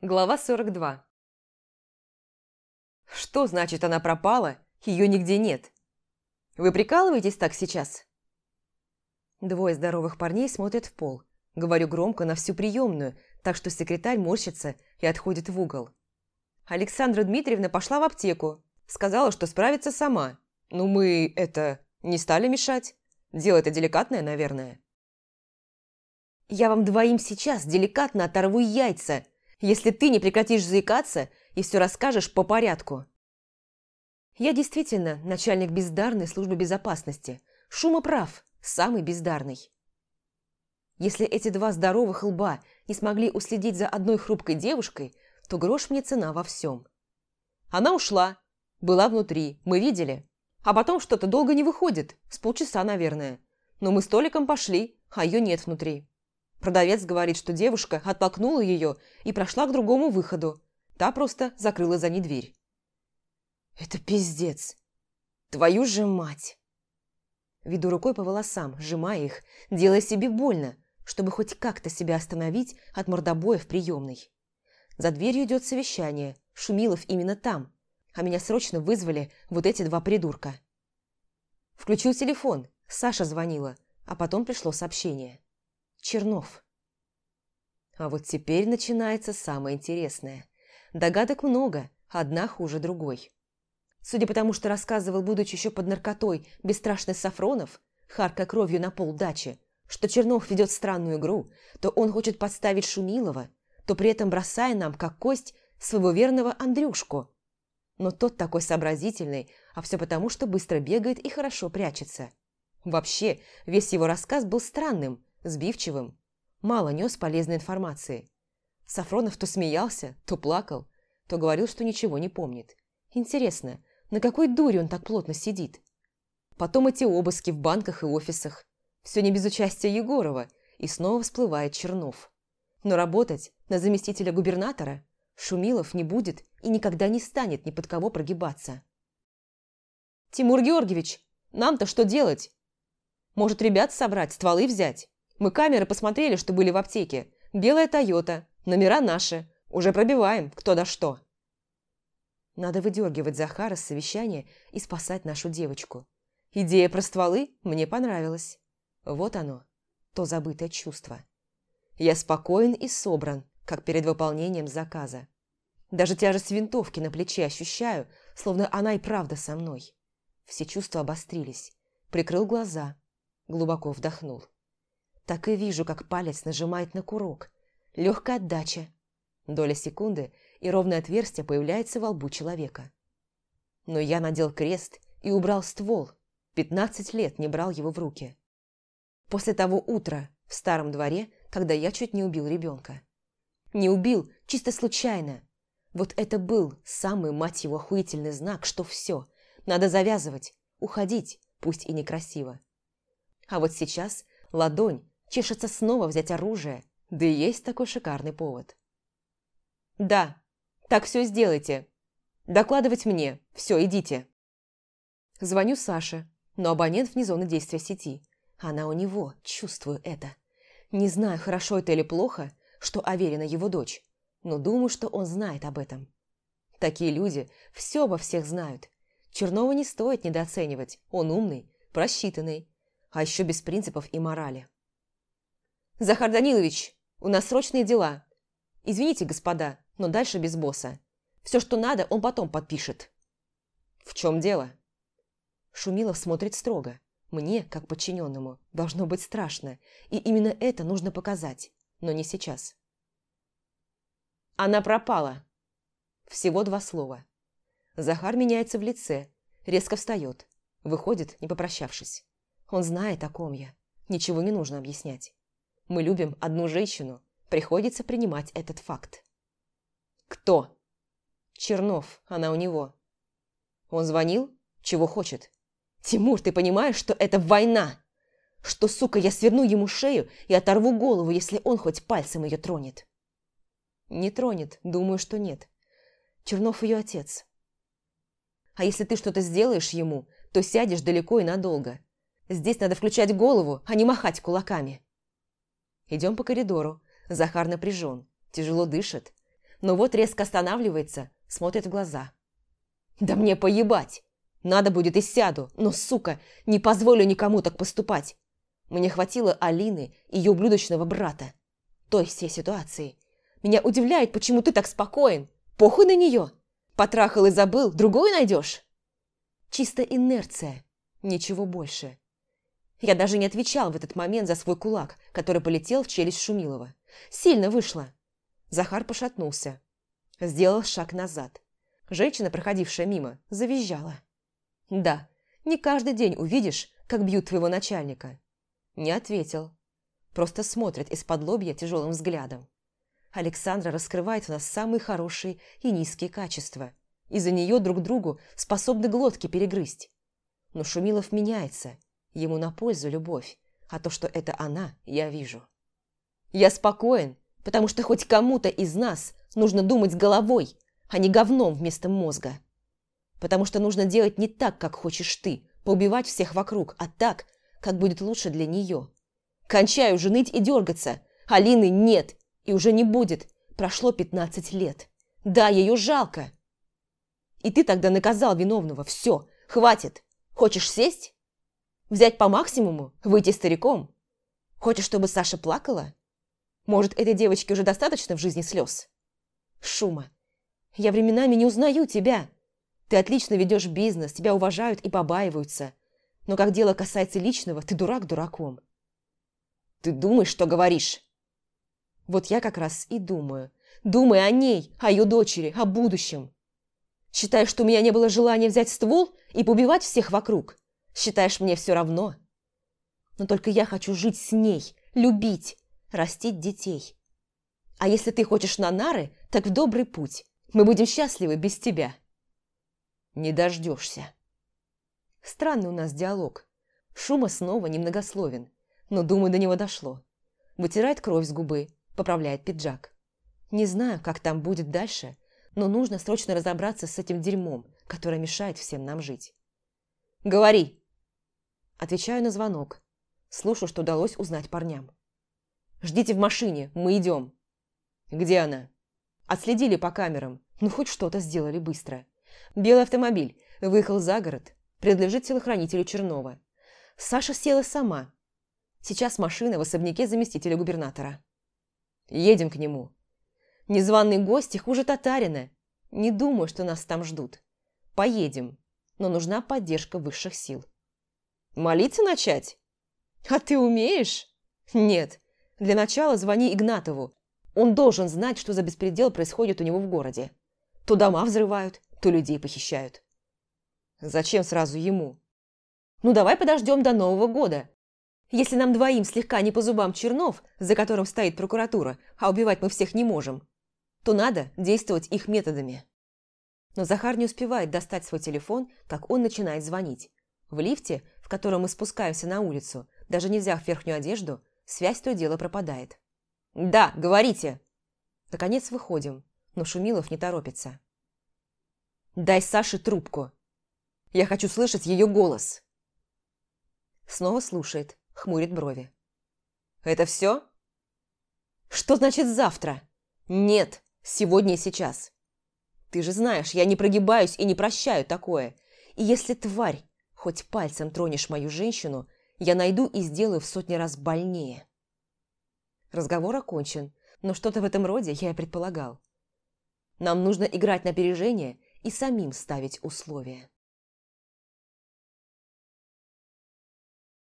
Глава 42 Что значит она пропала, ее нигде нет? Вы прикалываетесь так сейчас? Двое здоровых парней смотрят в пол. Говорю громко на всю приемную, так что секретарь морщится и отходит в угол. Александра Дмитриевна пошла в аптеку. Сказала, что справится сама. Ну, мы, это, не стали мешать. Дело это деликатное, наверное. Я вам двоим сейчас деликатно оторву яйца, если ты не прекратишь заикаться и все расскажешь по порядку. Я действительно начальник бездарной службы безопасности. Шума прав, самый бездарный. Если эти два здоровых лба не смогли уследить за одной хрупкой девушкой, то грош мне цена во всем. Она ушла, была внутри, мы видели. А потом что-то долго не выходит, с полчаса, наверное. Но мы с Толиком пошли, а ее нет внутри. Продавец говорит, что девушка оттолкнула ее и прошла к другому выходу. Та просто закрыла за ней дверь. «Это пиздец! Твою же мать!» Веду рукой по волосам, сжимая их, делая себе больно, чтобы хоть как-то себя остановить от мордобоя в приемной. За дверью идет совещание, Шумилов именно там, а меня срочно вызвали вот эти два придурка. Включил телефон, Саша звонила, а потом пришло сообщение. Чернов. А вот теперь начинается самое интересное. Догадок много, одна хуже другой. Судя по тому, что рассказывал, будучи еще под наркотой, бесстрашный Сафронов, харкая кровью на пол дачи, что Чернов ведет странную игру, то он хочет подставить Шумилова, то при этом бросая нам, как кость, своего верного Андрюшку. Но тот такой сообразительный, а все потому, что быстро бегает и хорошо прячется. Вообще, весь его рассказ был странным, сбивчивым, мало нес полезной информации. Сафронов то смеялся, то плакал, то говорил, что ничего не помнит. Интересно, на какой дуре он так плотно сидит? Потом эти обыски в банках и офисах. Все не без участия Егорова, и снова всплывает Чернов. Но работать на заместителя губернатора Шумилов не будет и никогда не станет ни под кого прогибаться. «Тимур Георгиевич, нам-то что делать? Может, ребят собрать, стволы взять?» Мы камеры посмотрели, что были в аптеке. Белая Тойота, номера наши. Уже пробиваем, кто да что. Надо выдергивать Захара с совещания и спасать нашу девочку. Идея про стволы мне понравилась. Вот оно, то забытое чувство. Я спокоен и собран, как перед выполнением заказа. Даже тяжесть винтовки на плече ощущаю, словно она и правда со мной. Все чувства обострились. Прикрыл глаза, глубоко вдохнул. Так и вижу, как палец нажимает на курок. Легкая отдача. Доля секунды, и ровное отверстие появляется во лбу человека. Но я надел крест и убрал ствол. Пятнадцать лет не брал его в руки. После того утра в старом дворе, когда я чуть не убил ребенка. Не убил, чисто случайно. Вот это был самый, мать его, охуительный знак, что все, надо завязывать, уходить, пусть и некрасиво. А вот сейчас ладонь, Чешется снова взять оружие, да и есть такой шикарный повод. «Да, так все сделайте. Докладывать мне. Все, идите». Звоню Саше, но абонент вне зоны действия сети. Она у него, чувствую это. Не знаю, хорошо это или плохо, что Аверина его дочь, но думаю, что он знает об этом. Такие люди все обо всех знают. Чернова не стоит недооценивать, он умный, просчитанный, а еще без принципов и морали. «Захар Данилович, у нас срочные дела. Извините, господа, но дальше без босса. Все, что надо, он потом подпишет». «В чем дело?» Шумилов смотрит строго. Мне, как подчиненному, должно быть страшно, и именно это нужно показать, но не сейчас. «Она пропала!» Всего два слова. Захар меняется в лице, резко встает, выходит, не попрощавшись. Он знает, о ком я. Ничего не нужно объяснять. Мы любим одну женщину. Приходится принимать этот факт. Кто? Чернов, она у него. Он звонил? Чего хочет? Тимур, ты понимаешь, что это война? Что, сука, я сверну ему шею и оторву голову, если он хоть пальцем ее тронет? Не тронет, думаю, что нет. Чернов ее отец. А если ты что-то сделаешь ему, то сядешь далеко и надолго. Здесь надо включать голову, а не махать кулаками. Идем по коридору. Захар напряжен, тяжело дышит. но вот резко останавливается, смотрит в глаза. «Да мне поебать! Надо будет и сяду, но, сука, не позволю никому так поступать. Мне хватило Алины и ее ублюдочного брата. Той всей ситуации. Меня удивляет, почему ты так спокоен. Похуй на нее. Потрахал и забыл, другую найдешь. Чисто инерция, ничего больше. Я даже не отвечал в этот момент за свой кулак, который полетел в челюсть Шумилова. Сильно вышло. Захар пошатнулся. Сделал шаг назад. Женщина, проходившая мимо, завизжала. «Да, не каждый день увидишь, как бьют твоего начальника». Не ответил. Просто смотрит из-под лобья тяжелым взглядом. Александра раскрывает в нас самые хорошие и низкие качества. Из-за нее друг другу способны глотки перегрызть. Но Шумилов меняется. Ему на пользу любовь. А то, что это она, я вижу. Я спокоен, потому что хоть кому-то из нас нужно думать головой, а не говном вместо мозга. Потому что нужно делать не так, как хочешь ты, поубивать всех вокруг, а так, как будет лучше для нее. Кончаю уже ныть и дергаться. Алины нет, и уже не будет. Прошло 15 лет. Да, ее жалко. И ты тогда наказал виновного. Все, хватит. Хочешь сесть? Взять по максимуму? Выйти стариком? Хочешь, чтобы Саша плакала? Может, этой девочке уже достаточно в жизни слез? Шума. Я временами не узнаю тебя. Ты отлично ведешь бизнес, тебя уважают и побаиваются. Но как дело касается личного, ты дурак дураком. Ты думаешь, что говоришь? Вот я как раз и думаю. Думай о ней, о ее дочери, о будущем. Считаешь, что у меня не было желания взять ствол и побивать всех вокруг? Считаешь, мне все равно? Но только я хочу жить с ней, любить, растить детей. А если ты хочешь на нары, так в добрый путь. Мы будем счастливы без тебя. Не дождешься. Странный у нас диалог. Шума снова немногословен, но, думаю, до него дошло. Вытирает кровь с губы, поправляет пиджак. Не знаю, как там будет дальше, но нужно срочно разобраться с этим дерьмом, которое мешает всем нам жить. «Говори!» Отвечаю на звонок. Слушаю, что удалось узнать парням. «Ждите в машине, мы идем». «Где она?» Отследили по камерам, ну хоть что-то сделали быстро. Белый автомобиль выехал за город, принадлежит телохранителю Чернова. Саша села сама. Сейчас машина в особняке заместителя губернатора. Едем к нему. Незваные гости хуже татарина. Не думаю, что нас там ждут. Поедем, но нужна поддержка высших сил. Молиться начать? А ты умеешь? Нет. Для начала звони Игнатову. Он должен знать, что за беспредел происходит у него в городе. То дома взрывают, то людей похищают. Зачем сразу ему? Ну, давай подождем до Нового года. Если нам двоим слегка не по зубам Чернов, за которым стоит прокуратура, а убивать мы всех не можем, то надо действовать их методами. Но Захар не успевает достать свой телефон, как он начинает звонить. В лифте, в котором мы спускаемся на улицу, даже не взяв верхнюю одежду, связь то дело пропадает. «Да, говорите!» Наконец выходим, но Шумилов не торопится. «Дай Саше трубку. Я хочу слышать ее голос». Снова слушает, хмурит брови. «Это все?» «Что значит завтра?» «Нет, сегодня и сейчас. Ты же знаешь, я не прогибаюсь и не прощаю такое. И если, тварь, хоть пальцем тронешь мою женщину, я найду и сделаю в сотни раз больнее». Разговор окончен, но что-то в этом роде я и предполагал. Нам нужно играть на опережение и самим ставить условия.